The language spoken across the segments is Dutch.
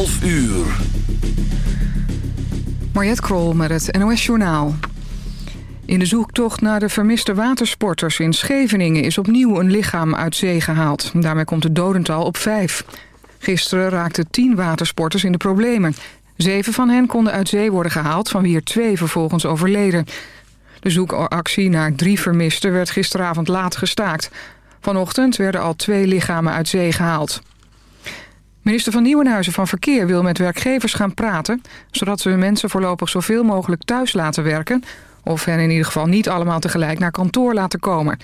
12 uur. Mariette Krol met het NOS Journaal. In de zoektocht naar de vermiste watersporters in Scheveningen... is opnieuw een lichaam uit zee gehaald. Daarmee komt het dodental op vijf. Gisteren raakten tien watersporters in de problemen. Zeven van hen konden uit zee worden gehaald... van wie er twee vervolgens overleden. De zoekactie naar drie vermisten werd gisteravond laat gestaakt. Vanochtend werden al twee lichamen uit zee gehaald. Minister van Nieuwenhuizen van Verkeer wil met werkgevers gaan praten... zodat ze hun mensen voorlopig zoveel mogelijk thuis laten werken... of hen in ieder geval niet allemaal tegelijk naar kantoor laten komen.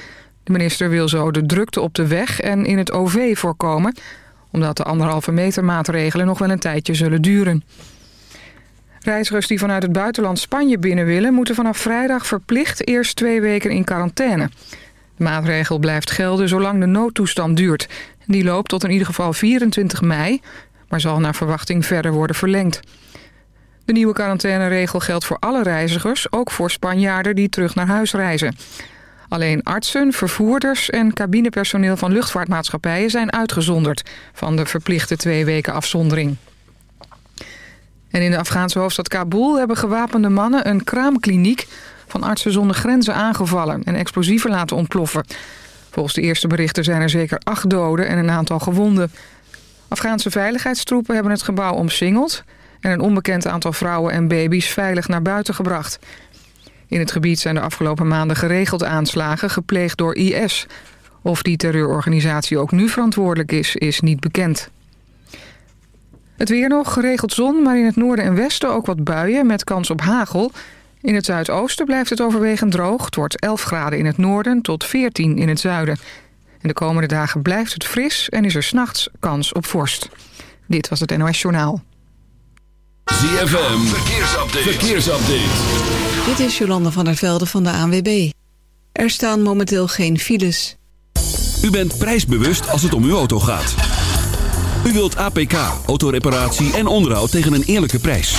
De minister wil zo de drukte op de weg en in het OV voorkomen... omdat de anderhalve meter maatregelen nog wel een tijdje zullen duren. Reizigers die vanuit het buitenland Spanje binnen willen... moeten vanaf vrijdag verplicht eerst twee weken in quarantaine. De maatregel blijft gelden zolang de noodtoestand duurt... Die loopt tot in ieder geval 24 mei, maar zal naar verwachting verder worden verlengd. De nieuwe quarantaineregel geldt voor alle reizigers, ook voor Spanjaarden die terug naar huis reizen. Alleen artsen, vervoerders en cabinepersoneel van luchtvaartmaatschappijen zijn uitgezonderd van de verplichte twee weken afzondering. En in de Afghaanse hoofdstad Kabul hebben gewapende mannen een kraamkliniek van Artsen zonder Grenzen aangevallen en explosieven laten ontploffen. Volgens de eerste berichten zijn er zeker acht doden en een aantal gewonden. Afghaanse veiligheidstroepen hebben het gebouw omsingeld... en een onbekend aantal vrouwen en baby's veilig naar buiten gebracht. In het gebied zijn de afgelopen maanden geregeld aanslagen gepleegd door IS. Of die terreurorganisatie ook nu verantwoordelijk is, is niet bekend. Het weer nog, geregeld zon, maar in het noorden en westen ook wat buien met kans op hagel... In het zuidoosten blijft het overwegend droog. Het wordt 11 graden in het noorden tot 14 in het zuiden. En de komende dagen blijft het fris en is er s'nachts kans op vorst. Dit was het NOS Journaal. ZFM, verkeersupdate. verkeersupdate. Dit is Jolanda van der Velde van de ANWB. Er staan momenteel geen files. U bent prijsbewust als het om uw auto gaat. U wilt APK, autoreparatie en onderhoud tegen een eerlijke prijs.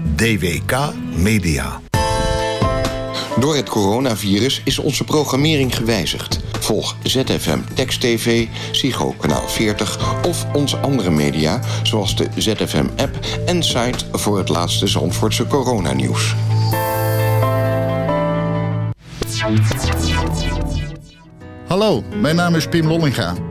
DWK Media. Door het coronavirus is onze programmering gewijzigd. Volg ZFM Text TV, Psycho Kanaal 40 of onze andere media... zoals de ZFM-app en site voor het laatste Zandvoortse coronanieuws. Hallo, mijn naam is Pim Lollinga.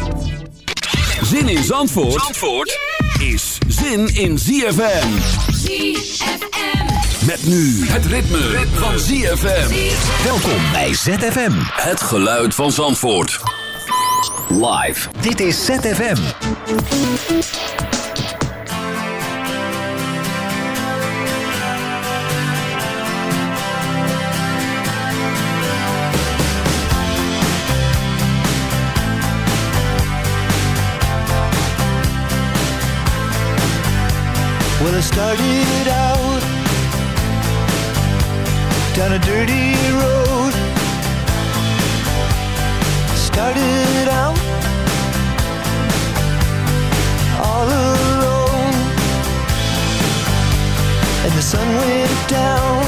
Zin in Zandvoort, Zandvoort is zin in ZFM. ZFM. Met nu het ritme, van ZFM. Welkom bij ZFM. Het geluid van Zandvoort. Live. Dit is ZFM. Well, I started out down a dirty road. Started out all alone, and the sun went down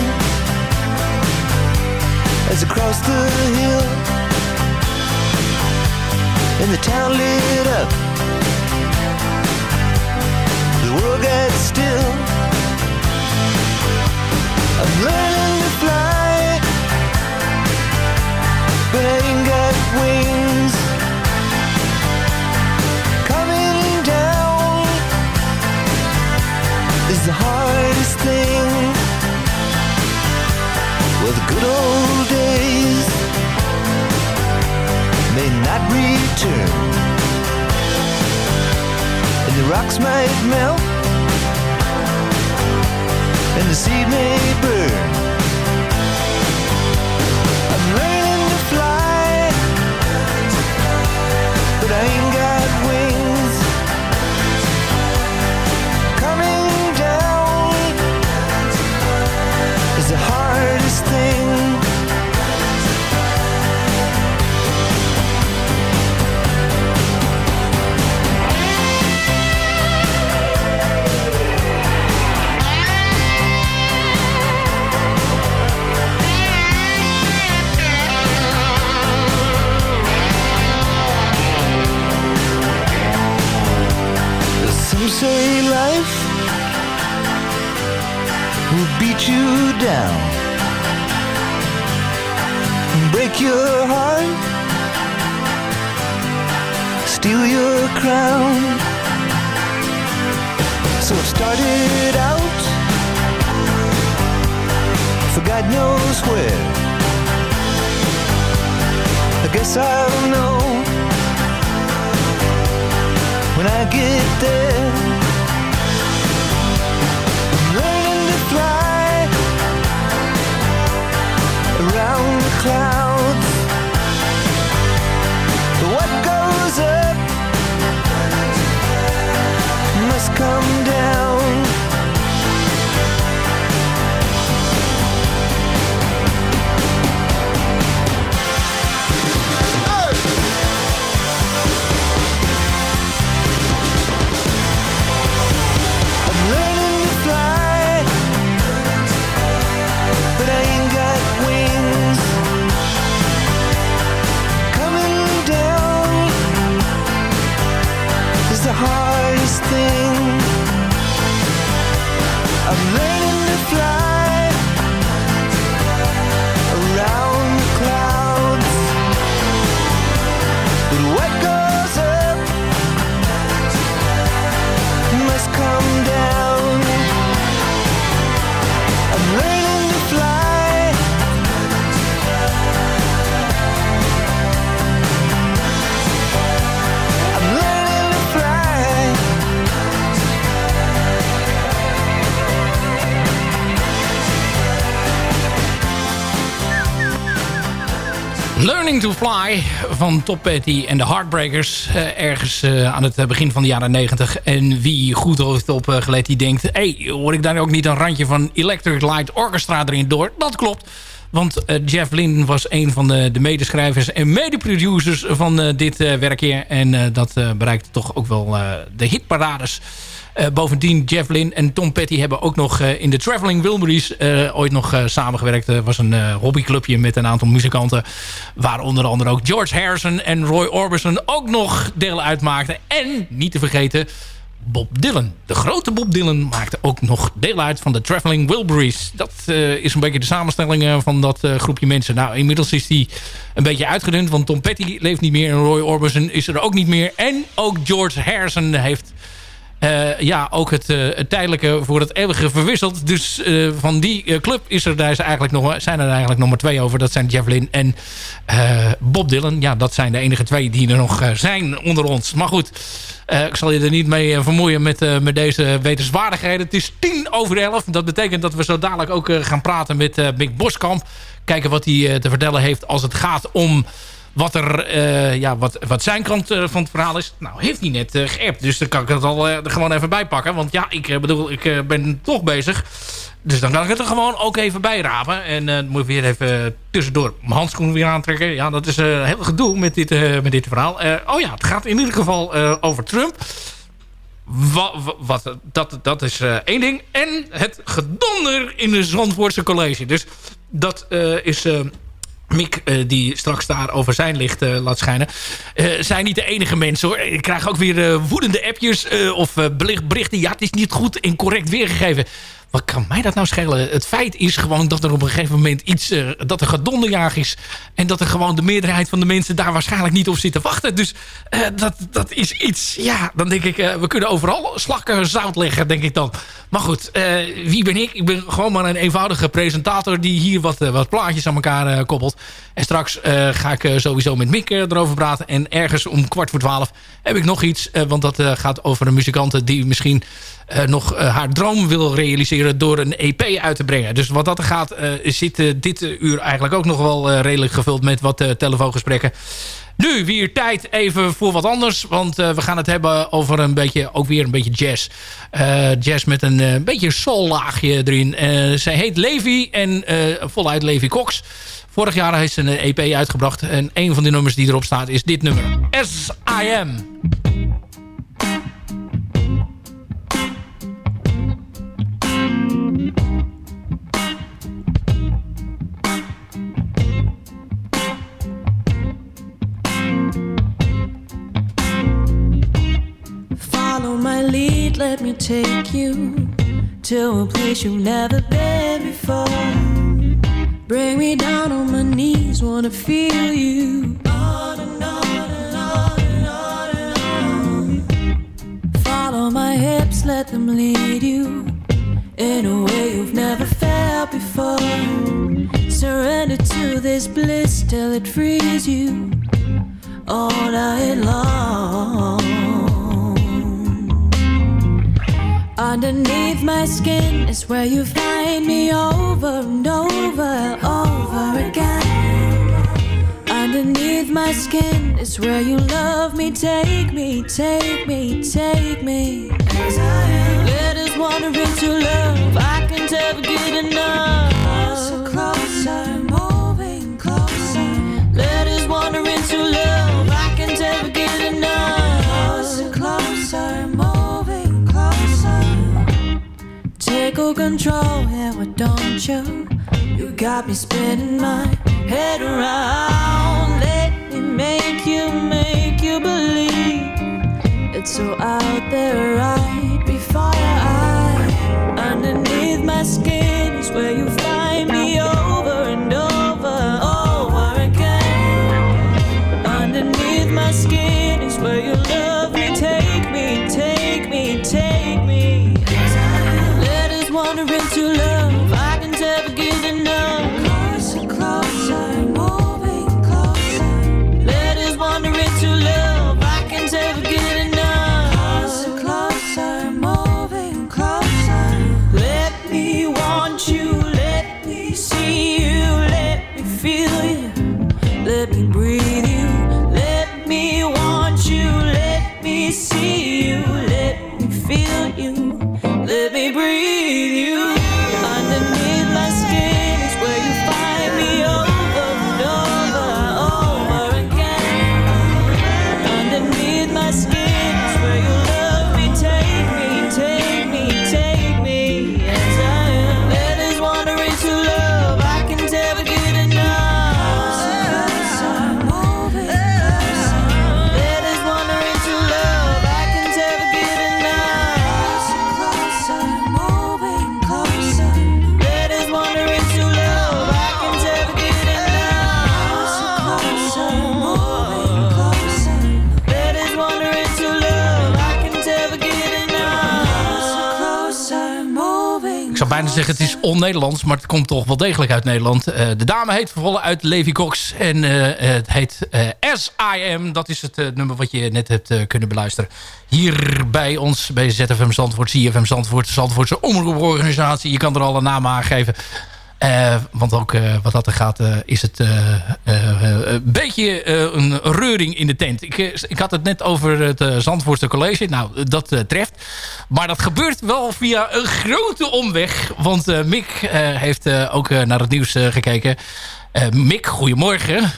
as I crossed the hill, and the town lit up. The still. I'm learning to fly, but I wings. Coming down is the hardest thing. Well, the good old days may not return, and the rocks might melt and the seed may burn. Say life will beat you down, break your heart, steal your crown. So I started out for God knows where. I guess I'll know when I get there. Around the clouds. What goes up must come Fly van Top Petty en de Heartbreakers. eh, ergens eh, aan het eh, begin van de jaren 90. En wie goed heeft opgelet, die denkt... hey, hoor ik daar ook niet een randje van Electric Light Orchestra erin door? Dat klopt. Want Jeff Lynne was een van de, de medeschrijvers en medeproducers van dit werk hier. En dat bereikte toch ook wel de hitparades. Eh, bovendien, Jeff Lynne en Tom Petty hebben ook nog eh, in de Traveling Wilburys eh, ooit nog samengewerkt. Het was een hobbyclubje met een aantal muzikanten. Waar onder andere ook George Harrison en Roy Orbison ook nog deel uitmaakten. En, niet te vergeten, Bob Dylan. De grote Bob Dylan maakte ook nog deel uit van de Traveling Wilburys. Dat is een beetje de samenstelling van dat groepje mensen. Nou, inmiddels is die een beetje uitgedund. Want Tom Petty leeft niet meer en Roy Orbison is er ook niet meer. En ook George Harrison heeft eh, ja, ook het, eh, het tijdelijke voor het eeuwige verwisseld. Dus eh, van die club is er, daar eigenlijk nog, zijn er eigenlijk nog maar twee over. Dat zijn Lynne en Bob Dylan. Ja, dat zijn de enige twee die er nog zijn onder ons. Maar goed, ik zal je er niet mee vermoeien met, met deze wetenswaardigheden. Het is tien over elf. Dat betekent dat we zo dadelijk ook gaan praten met Mick Boskamp. Kijken wat hij te vertellen heeft als het gaat om wat, er, eh, ja, wat, wat zijn kant eh, van het verhaal is. Nou, heeft hij net uh. Dus dan kan ik het al gewoon even bij pakken. Want ja, ik bedoel, ik ben toch bezig. Dus dan kan ik het er gewoon ook even bij rapen. En dan moet ik weer even tussendoor mijn handschoen weer aantrekken. Ja, dat is heel gedoe met dit, met dit verhaal. oh ja, het gaat in ieder geval over Trump. Wat, wat, dat, dat is één ding. En het gedonder in de Zandvoortse college. Dus dat is Mick, uh, die straks daar over zijn licht uh, laat schijnen... Uh, zijn niet de enige mensen hoor. Ik krijg ook weer woedende appjes of berichten. Ja, het is niet goed en correct weergegeven. Wat kan mij dat nou schelen? Het feit is gewoon dat er op een gegeven moment iets... Uh, dat er gedonderjaag is. En dat er gewoon de meerderheid van de mensen daar waarschijnlijk niet op zitten wachten. Dus uh, dat, dat is iets... Ja, dan denk ik, uh, we kunnen overal slakken zout leggen, denk ik dan. Maar goed, wie ben ik? Ik ben gewoon maar een eenvoudige presentator... die hier wat, wat plaatjes aan elkaar koppelt. En straks ga ik sowieso met Mick erover praten. En ergens om kwart voor twaalf heb ik nog iets. want dat gaat over een muzikant die misschien... Uh, nog uh, haar droom wil realiseren door een EP uit te brengen. Dus wat dat er gaat, uh, zit dit uur eigenlijk ook nog wel redelijk gevuld met wat telefoongesprekken. Nu weer tijd even voor wat anders. Want we gaan het hebben over een beetje, ook weer een beetje jazz. jazz met een beetje soul-laagje erin. zij heet Levi en voluit Levi Cox. Vorig jaar heeft ze een EP uitgebracht. En een van de nummers die erop staat is dit nummer. S.I.M. let me take you to a place you've never been before. Bring me down on my knees, wanna feel you. On and on and on and on and on. Follow my hips, let them lead you in a way you've never felt before. Surrender to this bliss till it frees you all night long. Underneath my skin is where you find me over and over, over again. Underneath my skin is where you love me, take me, take me, take me. As I am. Let us wander into love. I can't ever get enough. Closer, closer, All control, yeah, why don't you? You got me spinning my head around. Let me make you, make you believe it's so out there right before your eyes. Underneath my skin is where you find zeggen, het is on-Nederlands, maar het komt toch wel degelijk uit Nederland. Eh, de dame heet vervolgens uit Levi Cox en eh, het heet eh, S.I.M. Dat is het nummer wat je net hebt kunnen beluisteren. Hier bij ons, bij ZFM Zandvoort, CFM Zandvoort, Zandvoortse omroeporganisatie. Je kan er al een naam aangeven. Eh, want ook eh, wat dat er gaat, eh, is het een beetje een reuring in de tent. Ik, ik had het net over het Zandvoortse College. Nou, dat treft. Maar dat gebeurt wel via een grote omweg. Want Mick heeft ook naar het nieuws gekeken. Mick, goedemorgen.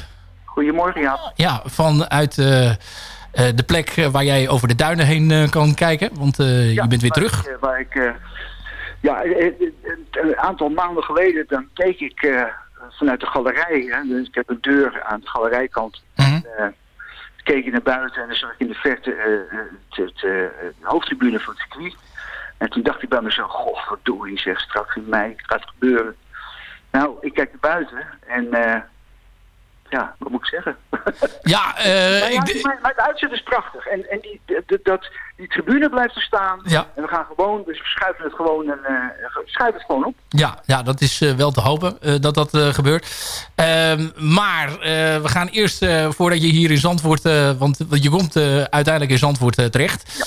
Goedemorgen, ja. Ja, vanuit de plek waar jij over de duinen heen kan kijken. Want je bent weer terug. Waar ik, ja, eh, eh, een aantal maanden geleden dan keek ik eh, vanuit de galerij. Hè, dus ik heb een deur aan de galerijkant. Eh, keek ik naar buiten en dan zag ik in de verte eh, eh, het, het, eh, de hoofdtribune van het circuit. En toen dacht ik bij mezelf, goh, wat doe je zeg, straks in mei gaat het gebeuren. Nou, ik kijk naar buiten en eh, ja, wat moet ik zeggen? Ja, eh, maar, ja, maar, maar het uitzet is prachtig. En, en die, dat, die tribune blijft er staan. Ja. En we gaan gewoon, dus we schuiven het gewoon, en, eh, schuiven het gewoon op. Ja, ja, dat is eh, wel te hopen eh, dat dat gebeurt. Ehm, maar we gaan eerst, voordat je hier in Zandvoort... want je komt uiteindelijk in Zandvoort terecht...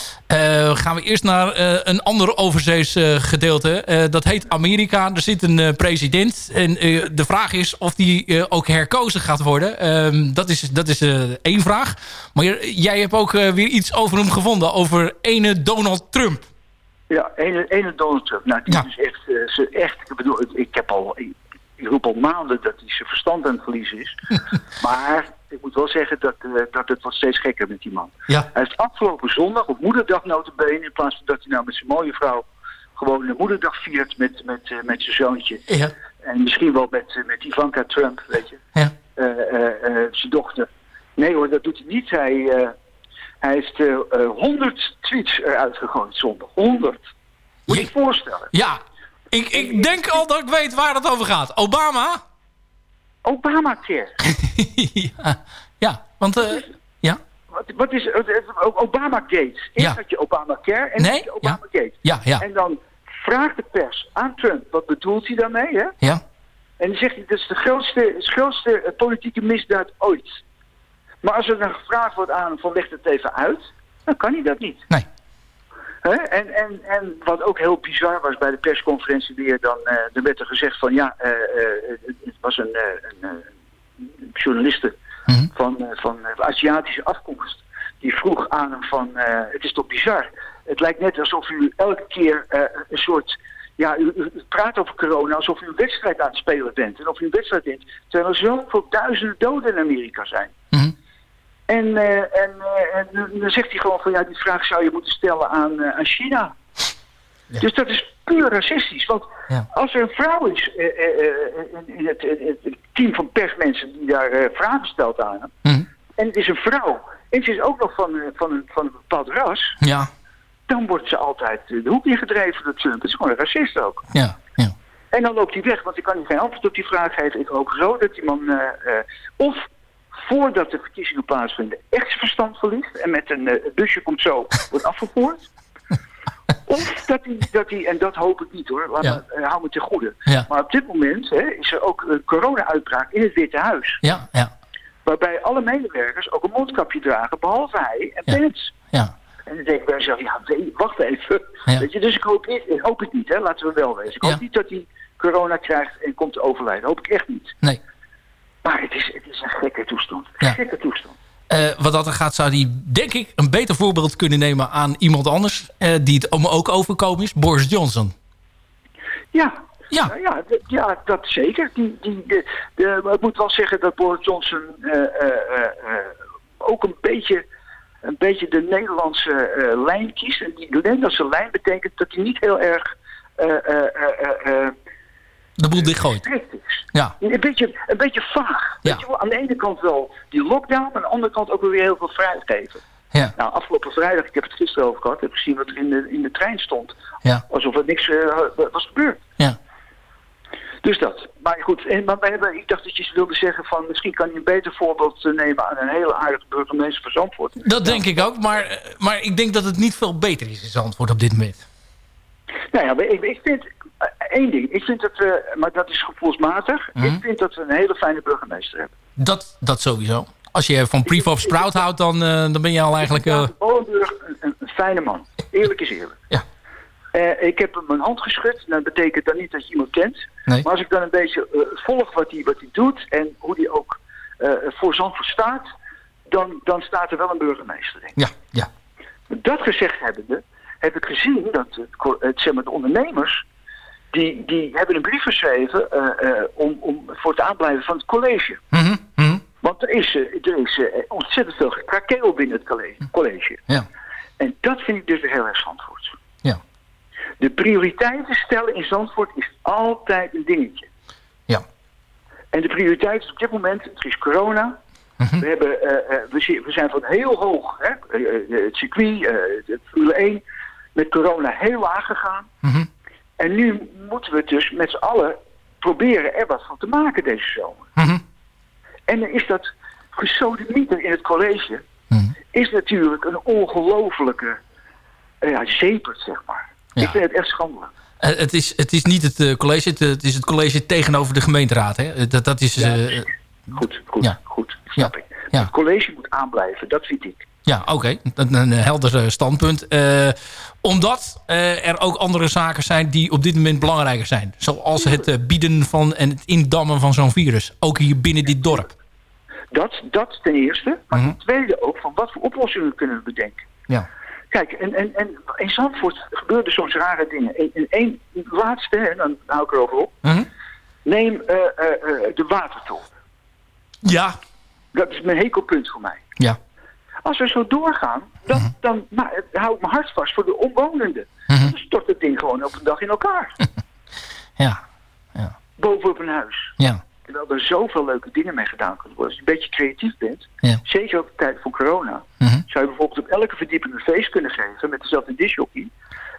gaan we eerst naar een ander overzees gedeelte. Dat heet Amerika. Er zit een president. En de vraag is of die ook herkozen gaat worden. Ehm, dat is, dat is één vraag. Maar jij hebt ook weer iets over hem gevonden. Over ene Donald Trump. Ja, ene, ene Donald Trump. Nou, die is echt, eh, ze echt, ik bedoel, ik- heb al, ik, ik roep al maanden dat hij zijn verstand aan het verliezen is. maar ik moet wel zeggen dat, eh, dat het wordt steeds gekker met die man. Ja. Hij heeft afgelopen zondag op moederdag notabene, in plaats van dat hij nou met zijn mooie vrouw gewoon de moederdag viert met, met, eh, met zijn zoontje. Ja. En misschien wel met, met Ivanka Trump, weet je. Ja. Zijn dochter. Nee hoor, dat doet hij niet. Hij, hij heeft eh, 100 tweets eruit gegooid zondag. 100. Moet je je voorstellen. Ja, ik, ik denk al dat ik weet waar het over gaat. Obama? Obamacare. ja, ja, want... eh, ja, Wat, wat is Obamagate. Eerst Ja. had je Obamacare en Nee, dan had je Obamagate. ja, ja. En dan vraagt de pers aan Trump, wat bedoelt hij daarmee? Hè? ja. En dan zegt hij, dat is de grootste, grootste eh, politieke misdaad ooit. Maar als er dan gevraagd wordt aan hem van leg het even uit, dan kan hij dat niet. Nee. Hè? En, en, en wat ook heel bizar was bij de persconferentie weer, dan, eh dan werd er gezegd van ja, eh, eh, het, was een, eh, een, eh, journaliste van, eh, van eh, Aziatische afkomst. Die vroeg aan hem van, eh, het is toch bizar. Het lijkt net alsof u elke keer eh, een soort, ja, u, praat over corona alsof u een wedstrijd aan het spelen bent. En of u een wedstrijd wint, terwijl er zoveel duizenden doden in Amerika zijn. En, eh, en, eh, en dan- zegt hij gewoon van ja, die vraag zou je moeten stellen aan, eh, aan China. Dus dat is puur racistisch. Want als er een vrouw is in, het, het team van persmensen die daar vragen stelt aan hem, en het is een vrouw, en ze is ook nog van, van, een, van een bepaald ras, Ja, dan wordt ze altijd de hoek ingedreven door Trump. Het is gewoon een racist ook. ja. En dan loopt hij weg, want ik kan hem geen antwoord op die vraag geven. Ik hoop zo dat die man, of voordat de verkiezingen plaatsvinden, echt verstand verliest en met een eh, busje komt zo, wordt afgevoerd. Of dat hij, dat hij, en dat hoop ik niet hoor, laat Ja. me, eh, hou me ten goede. Ja. Maar op dit moment hè, is er ook een corona-uitbraak in het Witte Huis. Ja, ja, Waarbij alle medewerkers ook een mondkapje dragen, behalve hij en Pence. ja. En dan denk ik bij mezelf, ja, wacht even. Ja. Weet je, dus ik hoop, niet, ik hoop het niet, hè, laten we wel wezen. Ik hoop niet dat hij corona krijgt en komt te overlijden. hoop ik echt niet. Nee. Maar het is, het is een gekke toestand. Een gekke toestand. Eh, wat dat er gaat, zou hij denk ik een beter voorbeeld kunnen nemen aan iemand anders. eh, die het om ook overkomen is. Boris Johnson. Ja. Ja. ja, d- ja, dat zeker. Die, die, de, ik moet wel zeggen dat Boris Johnson eh, ook een beetje, een beetje de Nederlandse lijn kiest. En die Nederlandse lijn betekent dat hij niet heel erg De boel dichtgooit. Ja. Een beetje, een beetje vaag. Weet je wel? Aan de ene kant wel die lockdown, aan de andere kant ook weer heel veel vrijheid geven. Ja. Nou, afgelopen vrijdag, ik heb het gisteren over gehad, heb gezien wat er in de, in de trein stond. Ja. Alsof er niks eh, was gebeurd. Ja. Dus dat. Maar goed, en, maar we hebben, ik dacht dat je wilde zeggen van misschien kan je een beter voorbeeld eh, nemen aan een hele aardige burgemeester van Zandvoort. Dat denk ik ook. Maar, eh, maar ik denk dat het niet veel beter is in antwoord op dit moment. Nou ja, ik, ik vind eh, één ding. Ik vind dat we, maar dat is gevoelsmatig. Mhm. Ik vind dat we een hele fijne burgemeester hebben. Dat, dat sowieso. Als je van Prefab Sprout houdt, dan, eh, dan ben je al eigenlijk... eh, een, fijne man. Eerlijk is eerlijk. Ja. Eh, ik heb hem mijn hand geschud. Dat betekent dan niet dat je iemand kent. Nee. Maar als ik dan een beetje eh, volg wat hij wat hij doet en hoe hij ook eh, voor Zandvoort staat, dan, dan staat er wel een burgemeester in. Ja, ja. Dat gezegd hebbende, heb ik gezien dat het, zeg maar, de ondernemers, die, die hebben een brief geschreven eh, eh, om, om voor het aanblijven van het college. Mhm, mhm. Want er is, eh, er is ontzettend veel gekrakeel binnen het college. college. Ja. En dat vind ik dus heel erg Zandvoort. Ja. De prioriteiten stellen in Zandvoort is altijd een dingetje. Ja. En de prioriteit is op dit moment, het is corona. Mhm. We, hebben, we, zi- we zijn van heel hoog, hè, het circuit, eh, het Formule 1, met corona heel laag gegaan. En nu moeten we het dus met z'n allen proberen er wat van te maken deze zomer. Mhm. En dan is dat gesodemieter in het college, Mhm. is natuurlijk een ongelofelijke eh, ja, zepert, zeg maar. Ja. Ik vind het echt schandelijk. Eh, het, is, het is niet het eh, college, het, het is het college tegenover de gemeenteraad. Hè? Dat, dat is... eh, Goed, goed, Ja. goed, snap ik. Ja. Het college moet aanblijven, dat vind ik. Ja, oké. Een, een helder eh, standpunt. Eh, omdat eh, er ook andere zaken zijn die op dit moment belangrijker zijn. Zoals het bieden van en het indammen van zo'n virus. Ook hier binnen dit dorp. Dat, dat ten eerste. Maar Mhm. ten tweede ook van wat voor oplossingen kunnen we bedenken. Ja. Kijk, en, en, en in Zandvoort gebeuren soms rare dingen. En, één laatste, en dan hou ik erover op. Mhm. Neem de watertol. Ja. Dat is mijn hekelpunt voor mij. Ja. Als we zo doorgaan, dan, Mhm. dan nou, hou ik mijn hart vast voor de omwonenden. Mhm. Dan stort het ding gewoon op een dag in elkaar. Ja. Bovenop een huis. Ja. Terwijl er zoveel leuke dingen mee gedaan kunnen worden. Als je een beetje creatief bent, Ja. zeker op de tijd van corona, Mhm. zou je bijvoorbeeld op elke verdieping een feest kunnen geven met dezelfde disjockey.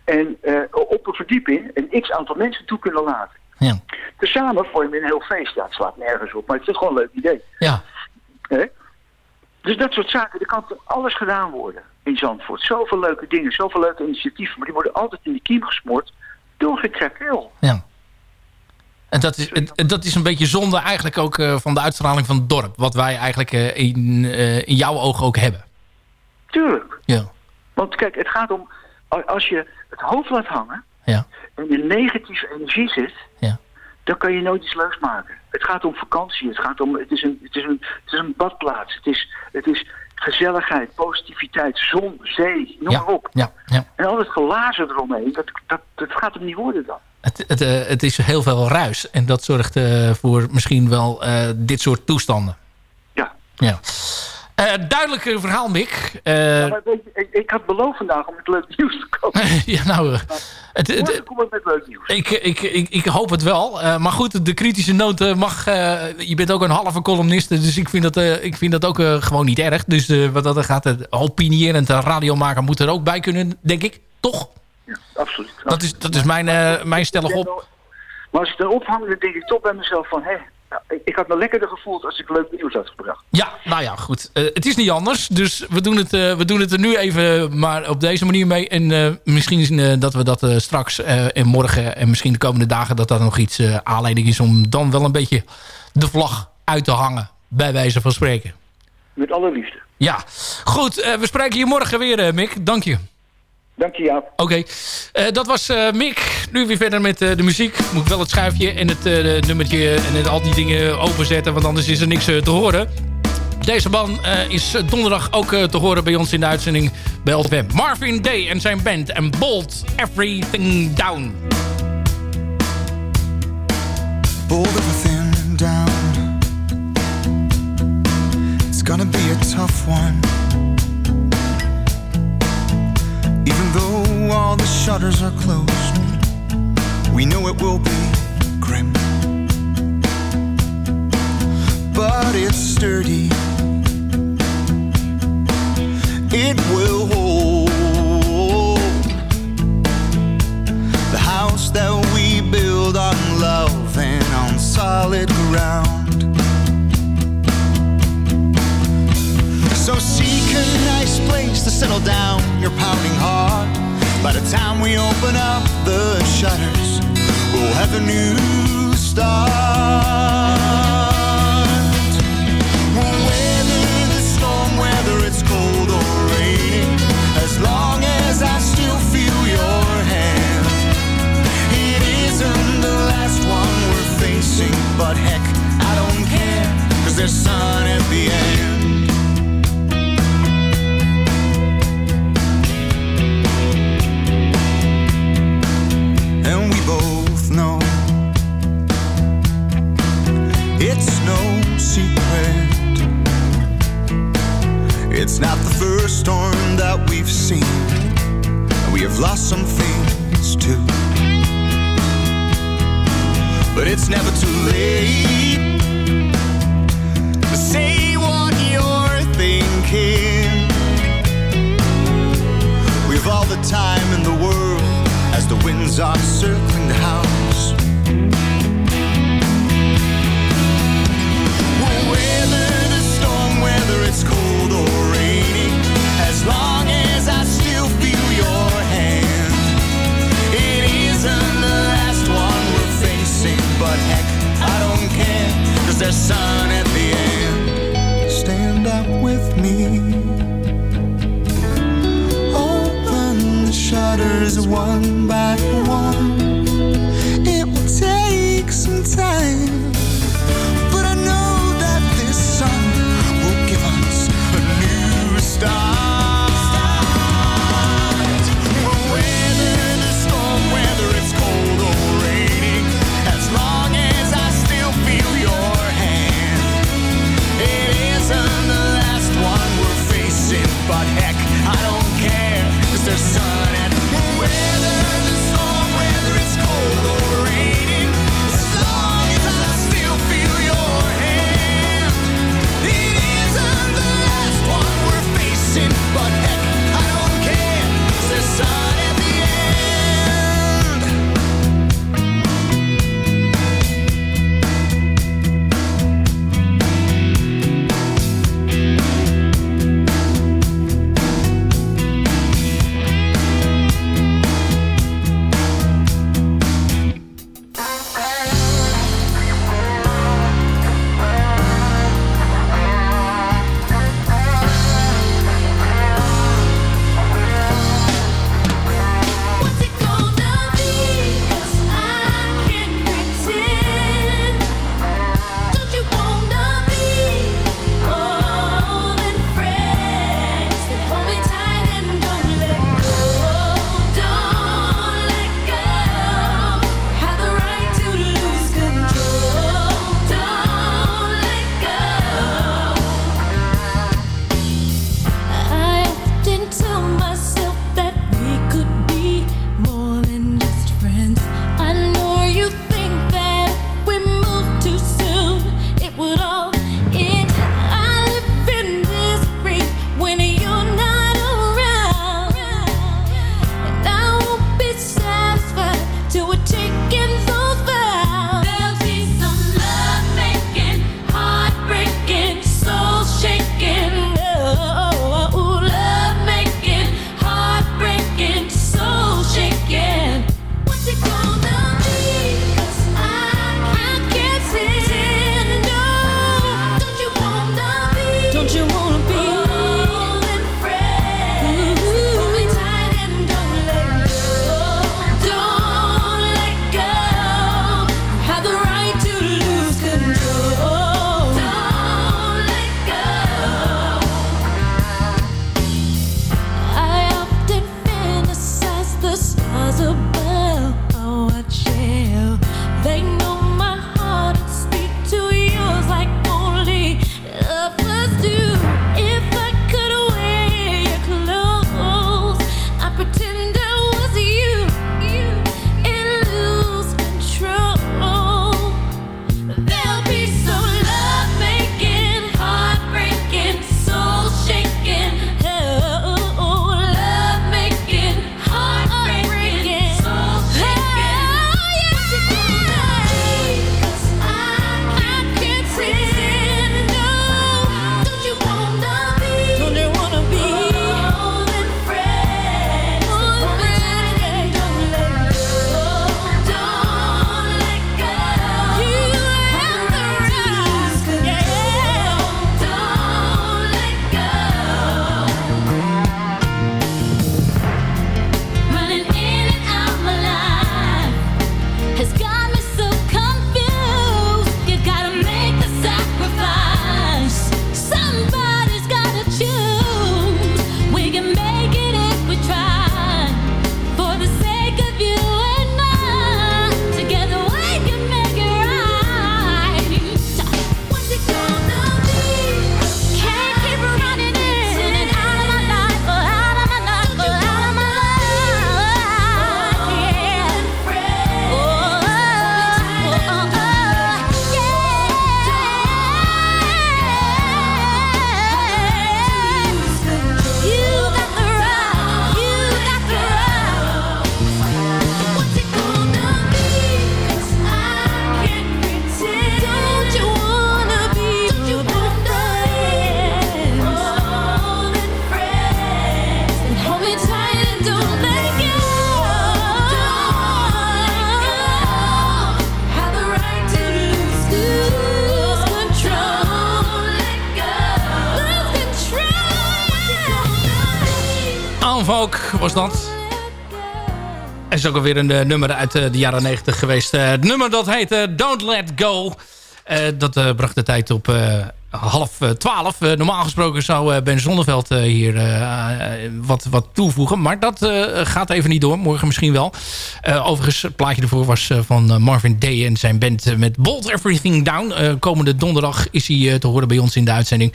En eh, op een verdieping een x aantal mensen toe kunnen laten. Ja. Tezamen vorm je een heel feest. Ja, het slaat nergens op, maar het gewoon een leuk idee. Ja. Dus dat soort zaken, er kan alles gedaan worden in Zandvoort. Zoveel leuke dingen, zoveel leuke initiatieven, maar die worden altijd in de kiem gesmoord door gekrakeel. Ja. En dat is, en- dat is een beetje zonde eigenlijk ook eh, van de uitstraling van het dorp. Wat wij eigenlijk eh, in, eh, in jouw ogen ook hebben. Tuurlijk. Ja. Want kijk, het gaat om, als je het hoofd laat hangen Ja. en in negatieve energie zit, Ja. dan kan je nooit iets leuks maken. Het gaat om vakantie, het, gaat om, het, is, een, het, is, een, het is een badplaats, het is, het is gezelligheid, positiviteit, zon, zee, noem maar op. Ja. ja. En al het glazen eromheen, dat, dat, dat gaat hem niet worden dan. Het, het, eh, het is heel veel ruis. En dat zorgt eh, voor misschien wel eh, dit soort toestanden. Ja. ja. Eh, verhaal, Mick. Eh, Ja, maar weet je, ik, ik had beloofd vandaag om met leuk nieuws te komen. ja, nou, eh, het, het, kom ik met leuk nieuws. ik, ik, ik, ik hoop het wel. Maar goed, de kritische noot mag... je bent ook een halve columnist. Dus ik vind dat, ik vind dat ook gewoon niet erg. Dus wat dat gaat, het opinierend radiomaker moet er ook bij kunnen, denk ik. Toch? Absoluut. Dat is, dat is mijn, mijn stellig op. Maar als ik erop hang, dan denk ik toch bij mezelf van... hé, ik, ik had me lekkerder gevoeld als ik leuk nieuws had gebracht. Ja, nou ja, goed. Eh, het is niet anders. Dus we doen het, eh, we doen het er nu even maar op deze manier mee. En eh, misschien dat we dat straks en morgen en misschien de komende dagen... dat dat nog iets aanleiding is om dan wel een beetje de vlag uit te hangen. Bij wijze van spreken. Met alle liefde. Ja, goed. we spreken je morgen weer, Mick. Dank je. Dank je, Jaap. Oké, Eh, dat was eh, Mick. Nu weer verder met eh, de muziek. Moet wel het schuifje en het eh, nummertje en het, al die dingen openzetten, want anders is er niks te horen. Deze man eh, is donderdag ook eh, te horen bij ons in de uitzending bij LTM. Marvin Day en zijn band en Bolt Everything Down. Bold everything down. It's gonna be a tough one. Even though all the shutters are closed, we know it will be grim. But it's sturdy. It will hold the house that we build on love and on solid ground. time we open up the shutters, we'll have a new start. We'll weather the storm, whether it's cold or raining, as long as I still feel your hand. It isn't the last one we're facing, but heck, I don't care, cause there's sun at the end. You've lost some things too. But it's never too late to say what you're thinking. We've all the time in the world as the winds are circling the house. We'll weather the storm, whether it's cold sun at the end. Stand up with me. Open the shutters one by one. It will take some time, alweer een uh, nummer uit uh, de jaren 90 geweest. Uh, het nummer dat heet Don't Let Go. dat bracht de tijd op half twaalf. normaal gesproken zou Ben Zonneveld hier wat, wat toevoegen. Maar dat gaat even niet door. Morgen misschien wel. overigens, het plaatje ervoor was van Marvin Day en zijn band met Bolt Everything Down. komende donderdag is hij te horen bij ons in de uitzending.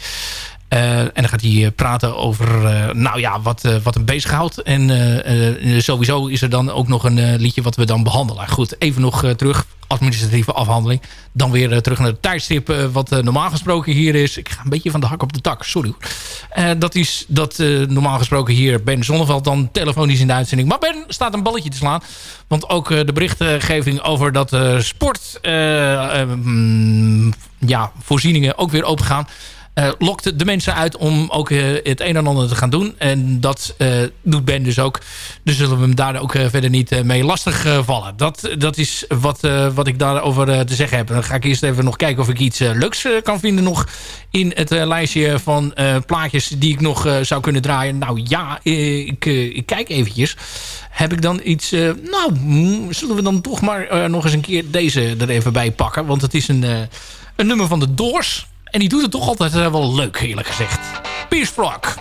Uh, en dan gaat hij praten over uh, nou ja, wat, wat hem bezighoudt. En sowieso is er dan ook nog een liedje wat we dan behandelen. Goed, even nog terug. Administratieve afhandeling. Dan weer terug naar het tijdstip wat normaal gesproken hier is. Ik ga een beetje van de hak op de tak, sorry. dat is dat normaal gesproken hier Ben Zonneveld dan telefonisch in de uitzending. Maar Ben staat een balletje te slaan. Want ook de berichtgeving over dat sport mm, ja, voorzieningen ook weer open gaan uh, lokt de mensen uit om ook uh, het een en ander te gaan doen. En dat uh, doet Ben dus ook. Dus zullen we hem daar ook verder niet mee lastig vallen. Dat, dat is wat, wat ik daarover te zeggen heb. Dan ga ik eerst even nog kijken of ik iets leuks kan vinden nog in het lijstje van plaatjes die ik nog zou kunnen draaien. Nou ja, ik, ik kijk eventjes. Heb ik dan iets... nou, zullen we dan toch maar nog eens een keer deze er even bij pakken. Want het is een, een nummer van de Doors... En die doet het toch altijd uh, wel leuk, eerlijk gezegd. Pierce Flock.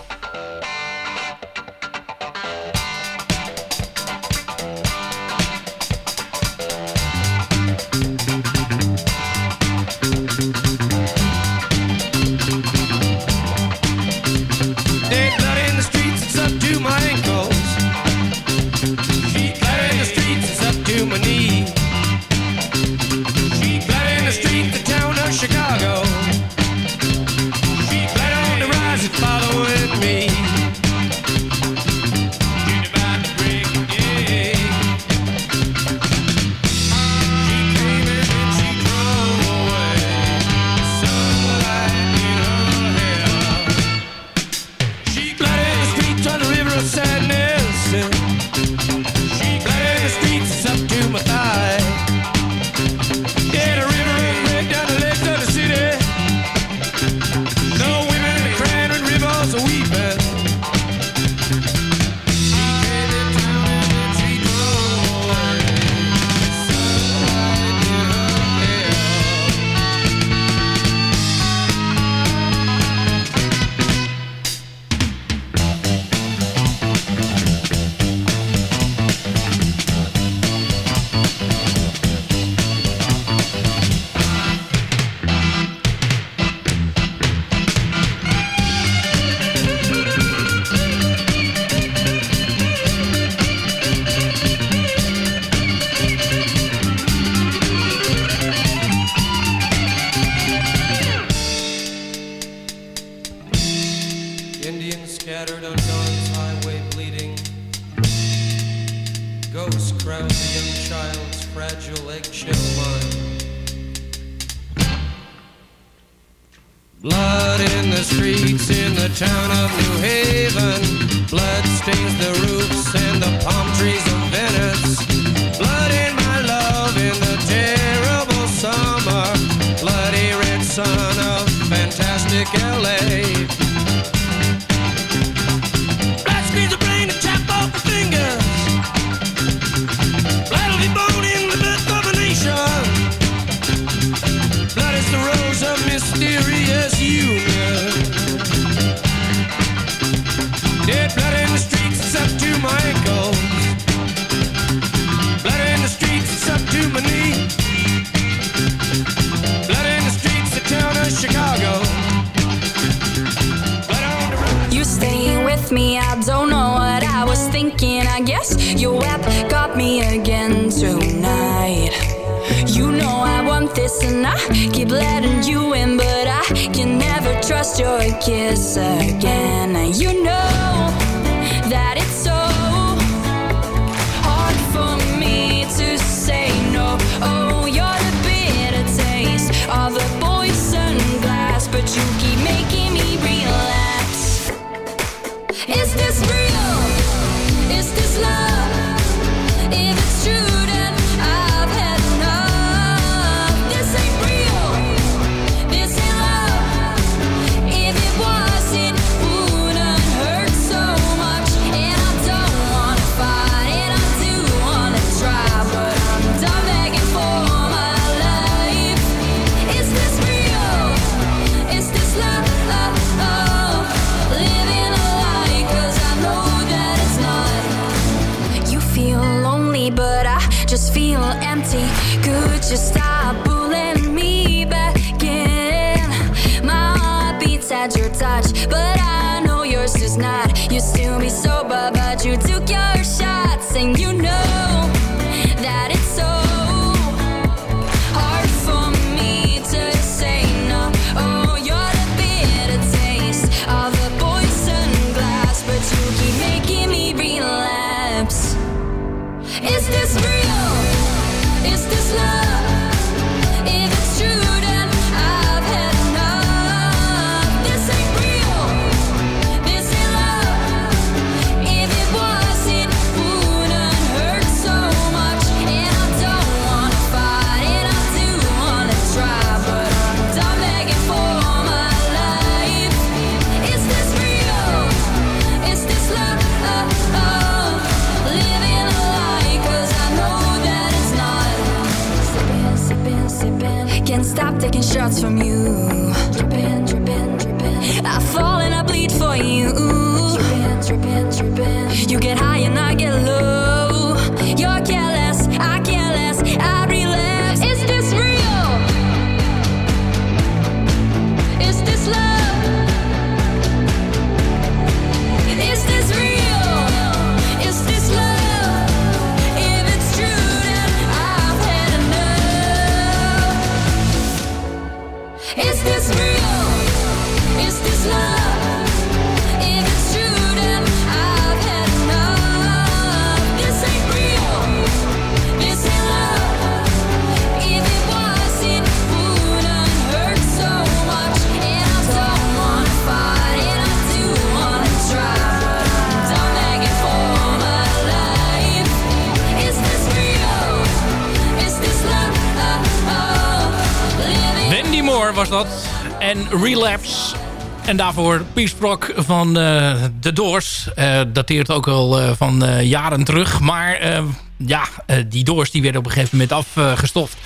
Relapse. En daarvoor Peace Rock van eh The Doors. Eh, dateert ook al eh, van jaren terug. Maar ja, die Doors die werden op een gegeven moment afgestoft.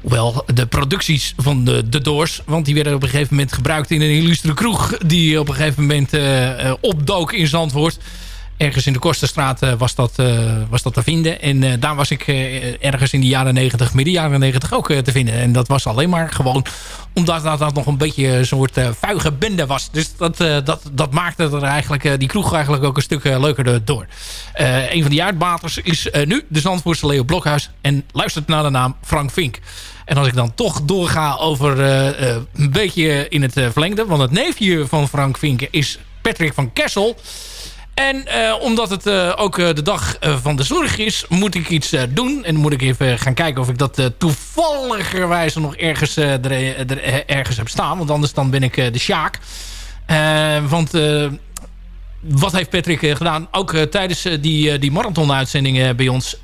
Hoewel, de producties van de, de Doors. Want die werden op een gegeven moment gebruikt in een illustre kroeg. Die op een gegeven moment opdook in Zandvoort. Ergens in de Kosterstraat was, dat, was dat te vinden. En daar was ik ergens in de jaren 90, midden jaren 90 ook te vinden. En dat was alleen maar gewoon omdat dat, nog een beetje een soort eh, vuige bende was. Dus dat, eh, dat, dat maakte er eigenlijk, eh, die kroeg eigenlijk ook een stuk eh, leuker door. Eh, een van die uitbaters is eh, nu de Zandvoortse Leo Blokhuis. En luistert naar de naam Frank Vink. En als ik dan toch doorga over eh, eh, een beetje in het eh, verlengde. Want het neefje van Frank Vink is Patrick van Kessel. En eh, omdat het eh, ook eh, de dag van de zorg is, moet ik iets doen. En moet ik even gaan kijken of ik dat toevalligerwijze nog ergens, er, er, ergens heb staan. Want anders dan ben ik de Sjaak. Want wat heeft Patrick gedaan? Ook tijdens die, die marathon-uitzendingen bij ons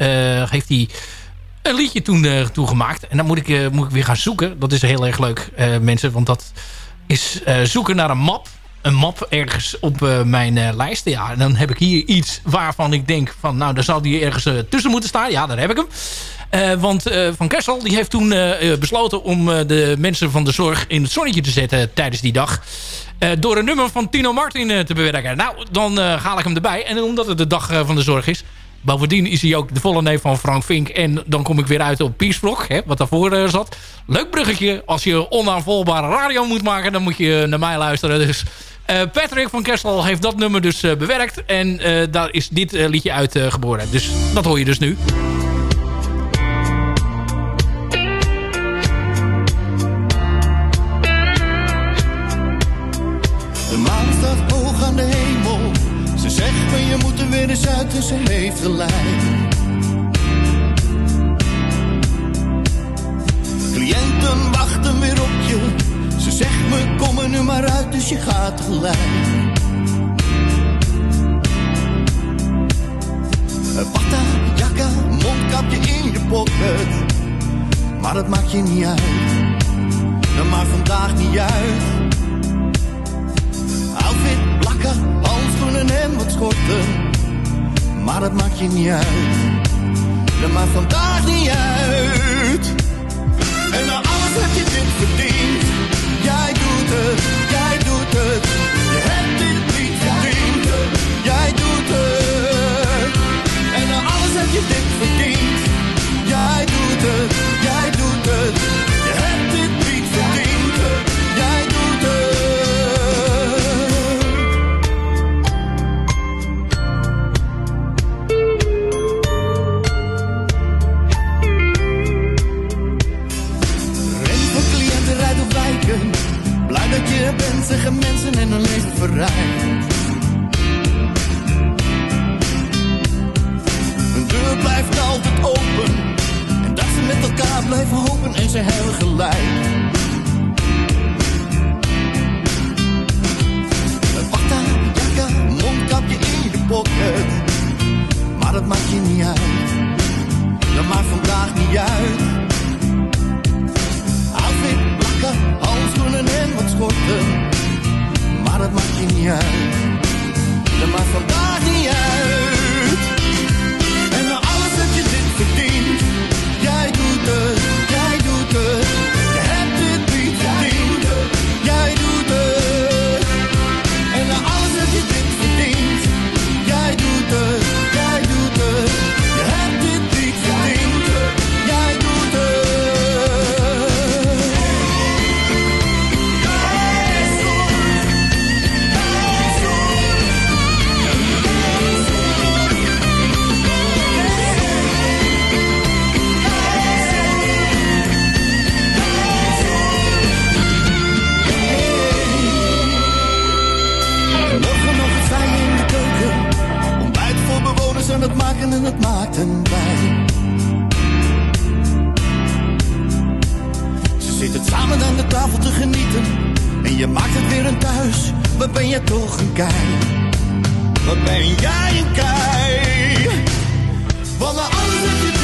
heeft hij een liedje toen uh, toegemaakt. En dan moet ik, moet ik weer gaan zoeken. Dat is heel erg leuk, mensen. Want dat is zoeken naar een map. Een map ergens op mijn lijst. Ja, en dan heb ik hier iets waarvan ik denk van... nou, daar zal die ergens tussen moeten staan. Ja, daar heb ik hem. Uh, want uh, Van Kessel die heeft toen uh, besloten om de mensen van de zorg in het zonnetje te zetten tijdens die dag. door een nummer van Tino Martin te bewerken. Nou, dan haal ik hem erbij. En omdat het de dag van de zorg is. Bovendien is hij ook de volle neef van Frank Vink. En dan kom ik weer uit op Peace hè, wat daarvoor zat. Leuk bruggetje. Als je onaanvolbare radio moet maken, dan moet je naar mij luisteren. Dus Patrick van Kessel heeft dat nummer dus bewerkt. En daar is dit liedje uit geboren. Dus dat hoor je dus nu. De maan staat hoog aan de hemel. Ze zegt me je moet er weer eens uit en ze heeft gelijk. Cliënten wachten weer op je. Ze zegt me kom er nu maar uit dus je gaat gelijk. Patta, jakka, mondkapje in je pocket. Maar dat maakt je niet uit. Dat maakt vandaag niet uit. Outfit, blakken, handschoenen en wat schorten. Maar dat maakt je niet uit. Dat maakt vandaag niet uit. En Jij te genieten. En je maakt het weer een thuis, wat ben je toch een kei. Wat ben jij een kei. Van de alles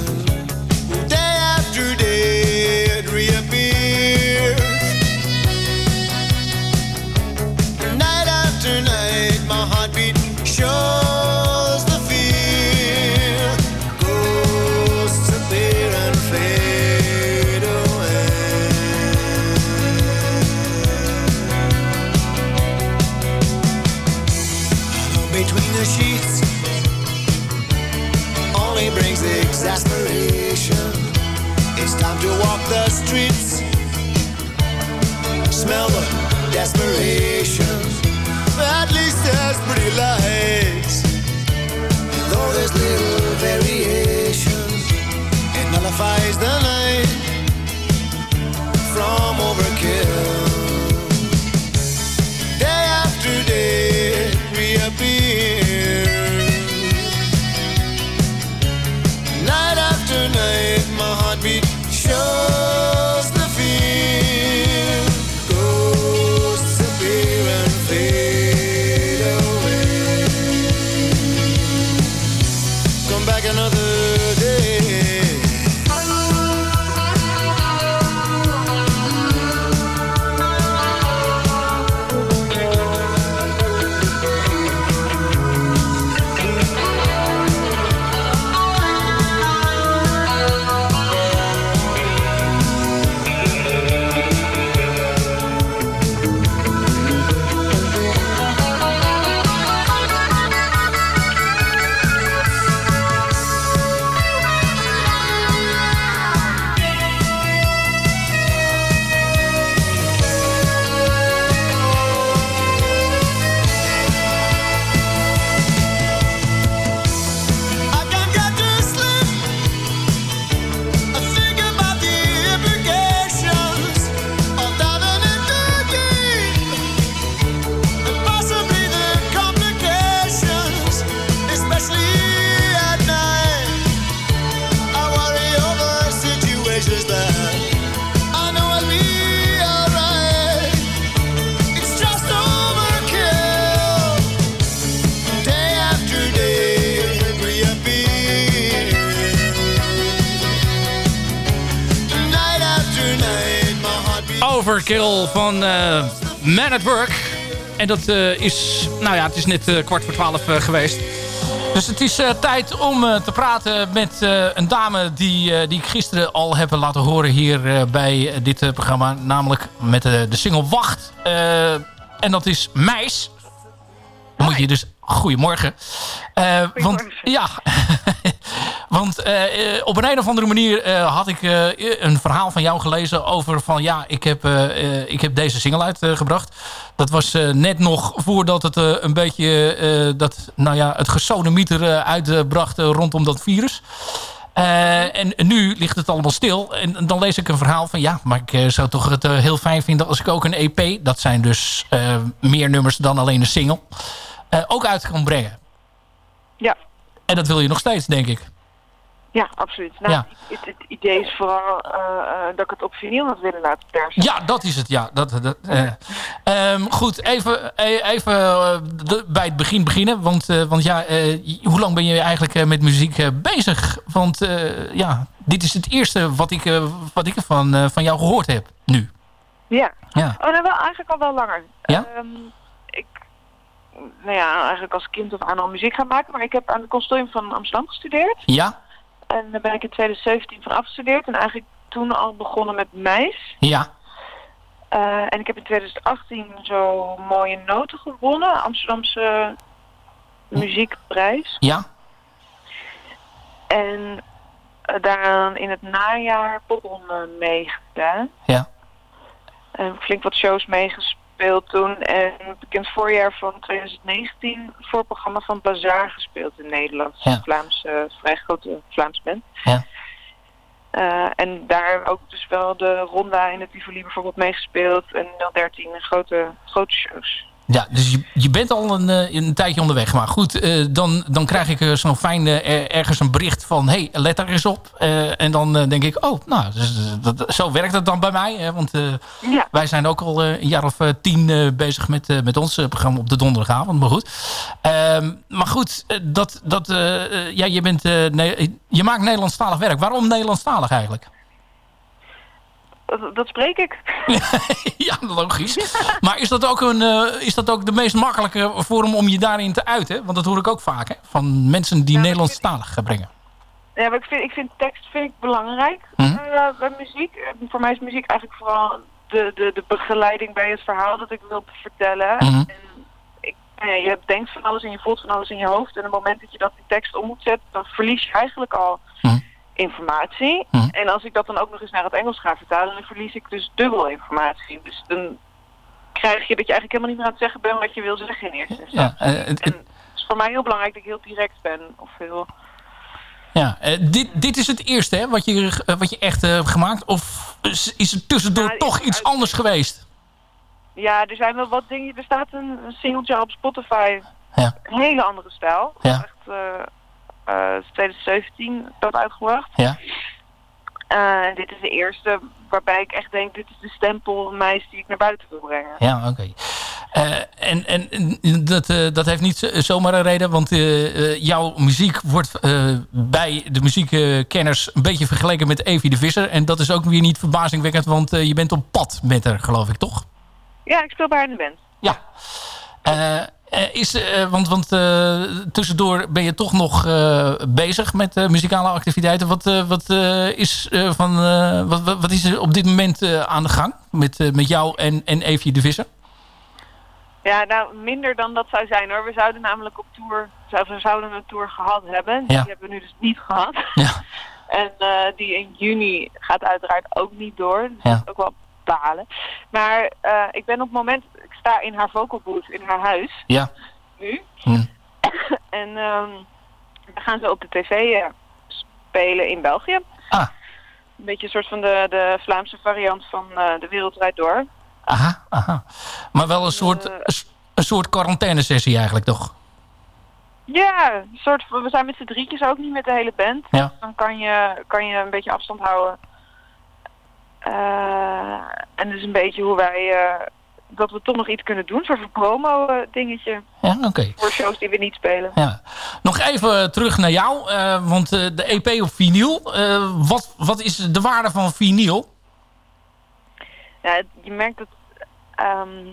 aspirations. At least that's pretty loud. Overkill van eh, Man at Work. En dat eh, is, nou ja, het is net eh, kwart voor twaalf geweest. Dus het is tijd om te praten met een dame die, die ik gisteren al heb laten horen hier bij dit programma. Namelijk met de de single Wacht. En dat is Meis. Dan moet je dus... Goedemorgen. Eh, want ja, want eh, eh, op een, een of andere manier eh, had ik een verhaal van jou gelezen over van ja, ik heb, ik heb deze single uitgebracht. dat was net nog voordat het een beetje dat, nou ja, het gesodemieter uitbracht rondom dat virus. En nu ligt het allemaal stil. En dan lees ik een verhaal van... ja, maar ik zou toch het heel fijn vinden als ik ook een EP... dat zijn dus meer nummers dan alleen een single... ook uit kan brengen. Ja. En dat wil je nog steeds, denk ik. Ja, absoluut. Nou, Ja. Het, het idee is vooral eh, eh, dat ik het op vinyl had willen laten persen. Ja, dat is het. Ja, dat, dat, eh. Ehm, goed, even, eh, even de- bij het begin beginnen. Want, want ja, hoe lang ben je eigenlijk met muziek bezig? Want ja, dit is het eerste wat ik, wat ik van, van jou gehoord heb nu. Ja. Ja. Oh, nou wel eigenlijk al wel langer. Ja? Ehm, ik, nou ja, eigenlijk als kind of aan al muziek gaan maken. Maar ik heb aan de conservatorium van Amsterdam gestudeerd. Ja? En daar ben ik in 2017 van afgestudeerd. En eigenlijk toen al begonnen met meis. Ja. Eh, en ik heb in 2018 zo mooie noten gewonnen. Amsterdamse muziekprijs. Ja? En eh, daaraan in het najaar popronde meegedaan. Ja. En flink wat shows meegespeeld toen. En heb ik in het voorjaar van 2019 het voorprogramma van Bazaar gespeeld in Nederland. Ja. Een Vlaams, eh, vrij grote Vlaams band. Ja. Eh, en daar ook dus wel de Ronda in het Tivoli bijvoorbeeld meegespeeld. En 013 grote, grote shows. Ja, dus je, je bent al een, eh, een tijdje onderweg. Maar goed, eh, dan, dan krijg ik eh, zo'n fijn er- ergens een bericht van... hey, let daar eens op. En dan denk ik, oh, nou, dus, dat, zo werkt het dan bij mij. Hè, want Ja. wij zijn ook al een jaar of tien bezig met, met ons programma op de donderdagavond. Maar goed, Ehm, maar goed dat, dat, ja, je, bent, eh, ne- je maakt Nederlandstalig werk. Waarom Nederlandstalig eigenlijk? Dat, dat spreek ik. ja, logisch. Maar is dat, ook een, eh, is dat ook de meest makkelijke vorm om je daarin te uiten? Want dat hoor ik ook vaak, hè? Van mensen die Nederlandstalig gaan brengen. Ja, maar ik vind, ik vind tekst vind ik belangrijk Mhm. eh, bij muziek. En voor mij is muziek eigenlijk vooral de, de, de begeleiding bij het verhaal dat ik wil vertellen. Mhm. En ik, nou ja, je denkt van alles en je voelt van alles in je hoofd. En op het moment dat je dat in tekst om moet zetten, dan verlies je eigenlijk al informatie. Mhm. En als ik dat dan ook nog eens naar het Engels ga vertalen, dan verlies ik dus dubbel informatie. Dus dan krijg je dat je eigenlijk helemaal niet meer aan het zeggen bent wat je wil zeggen in eerste instantie. Ja, eh, het- het- Het is voor mij heel belangrijk dat ik heel direct ben. Of heel... ja, eh, dit, dit is het eerste hè, wat, je, eh, wat je echt hebt gemaakt? Of is, is er tussendoor Nou, toch iets anders geweest? Ja, er zijn wel wat dingen. Er staat een, singeltje op Spotify. Ja. Een hele andere stijl. Ja. Echt, 2017 dat uitgebracht. Ja. Eh, dit is de eerste waarbij ik echt denk, dit is de stempel meis die ik naar buiten wil brengen. Ja, oké. Eh, en en en dat, eh, dat heeft niet zomaar een reden, want eh, eh, jouw muziek wordt eh, bij de muziekkenners een beetje vergeleken met Evie de Visser. En dat is ook weer niet verbazingwekkend, want eh, je bent op pad met haar, geloof ik, toch? Ja, ik speel bij haar in de band. Ja. Eh, is, eh, want want eh, tussendoor ben je toch nog bezig met muzikale activiteiten. Wat, wat, is, van, wat, wat, wat is er op dit moment aan de gang met, met jou en, en Evie de Visser? Ja, nou, minder dan dat zou zijn hoor. We zouden namelijk op tour, we zouden een tour gehad hebben. Ja. Die hebben we nu dus niet gehad. Ja. En die in juni gaat uiteraard ook niet door. Dus Ja. dat is ook wel balen. Maar ik ben op het moment, sta in haar vocal booth in haar huis Ja. nu. En ehm we gaan zo op de tv eh, spelen in België. Ah. Een beetje een soort van de, de Vlaamse variant van eh, De Wereld Draait Door. Aha, aha. Maar wel een soort, Eh. een, soort quarantainesessie eigenlijk toch? Ja, een soort van, we zijn met z'n drietjes ook niet met de hele band. Ja. Dan kan je, kan je een beetje afstand houden. Eh, en dus een beetje hoe wij, dat we toch nog iets kunnen doen. Een soort van promo eh, dingetje. Ja, oké. Voor shows die we niet spelen. Ja. Nog even terug naar jou, eh, want eh, de EP op vinyl. eh, wat, wat is de waarde van vinyl? ja, je merkt dat... ehm,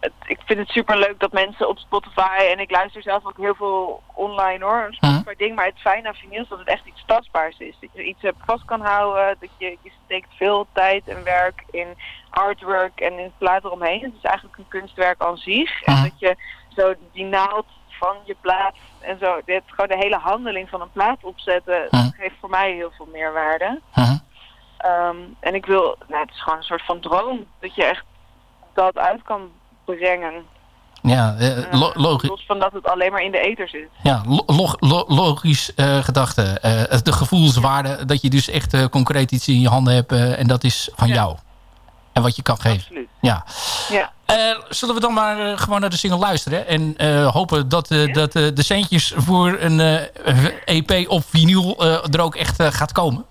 het, ik vind het super leuk dat mensen op Spotify... en ik luister zelf ook heel veel online hoor, een Spotify ding. Maar het fijne aan vinyl is dat het echt iets tastbaars is. Dat je iets hebt vast kan houden. Dat je, je steekt veel tijd en werk in artwork en in het plaat eromheen. Het is eigenlijk een kunstwerk aan zich. En dat je zo die naald van je plaat en zo... Dit, gewoon de hele handeling van een plaat opzetten... Mhm. geeft voor mij heel veel meerwaarde. Ehm, en ik wil, nou, het is gewoon een soort van droom dat je echt dat uit kan brengen. Ja, eh, lo- logisch. Los van dat het alleen maar in de ether zit. Ja, lo- log- lo- logisch eh, gedachte. Eh, de gevoelswaarde dat je dus echt eh, concreet iets in je handen hebt eh, en dat is van jou. En wat je kan geven. Absoluut. Ja. Ja. Eh, zullen we dan maar eh, gewoon naar de single luisteren en eh, hopen dat, dat de centjes voor een EP op vinyl eh, er ook echt gaat komen?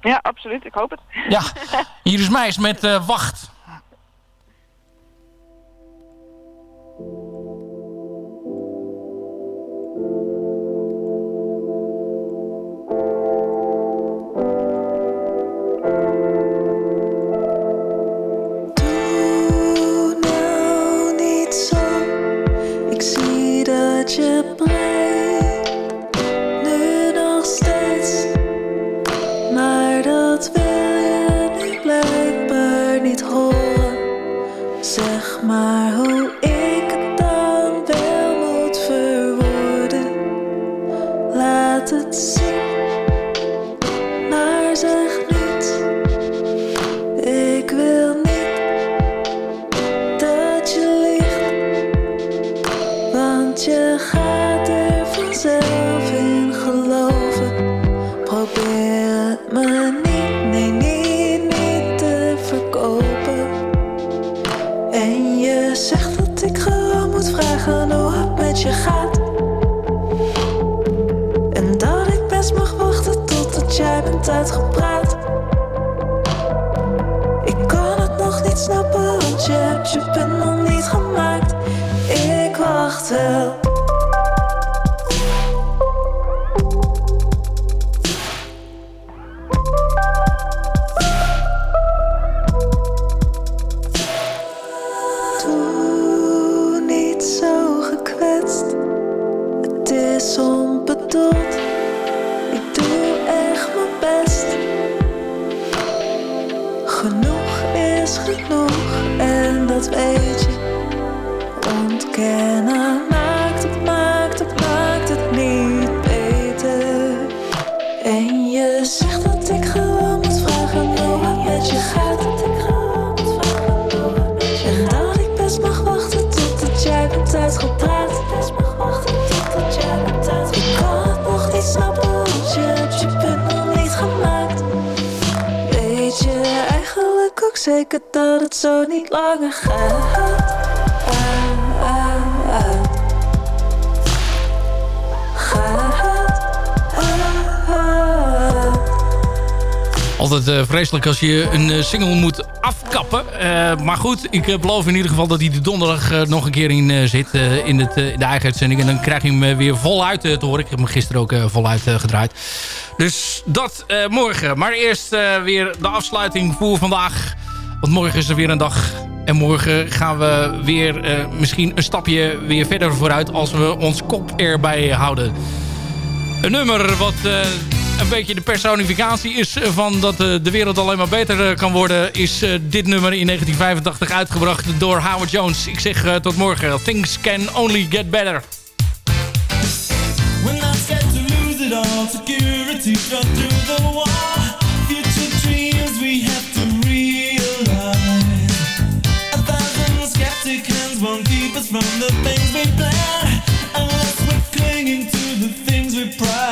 Ja, absoluut. Ik hoop het. Ja, hier is Meis met Wacht. Je breekt. Nu nog steeds. Maar dat wil je nu blijkbaar niet horen. Zeg maar hoe je gaat. En dat ik best mag wachten totdat jij bent uitgepraat. Ik kan het nog niet snappen, want je hebt je punt nog niet gemaakt. Ik wacht wel. Als je een eh, single moet afkappen. Eh, maar goed, ik eh, beloof in ieder geval dat hij de donderdag nog een keer in zit. in, het, in de eigen uitzending. En dan krijg je hem weer voluit te horen. Ik heb hem gisteren ook voluit gedraaid. Dus dat morgen. Maar eerst weer de afsluiting voor vandaag. Want morgen is er weer een dag. En morgen gaan we weer misschien een stapje weer verder vooruit... als we ons kop erbij houden. Een nummer wat beetje de personificatie is van dat eh, de wereld alleen maar beter eh, kan worden... is eh, dit nummer in 1985 uitgebracht door Howard Jones. Ik zeg eh, tot morgen. Things can only get better. It from the things we plan. We're to the things we.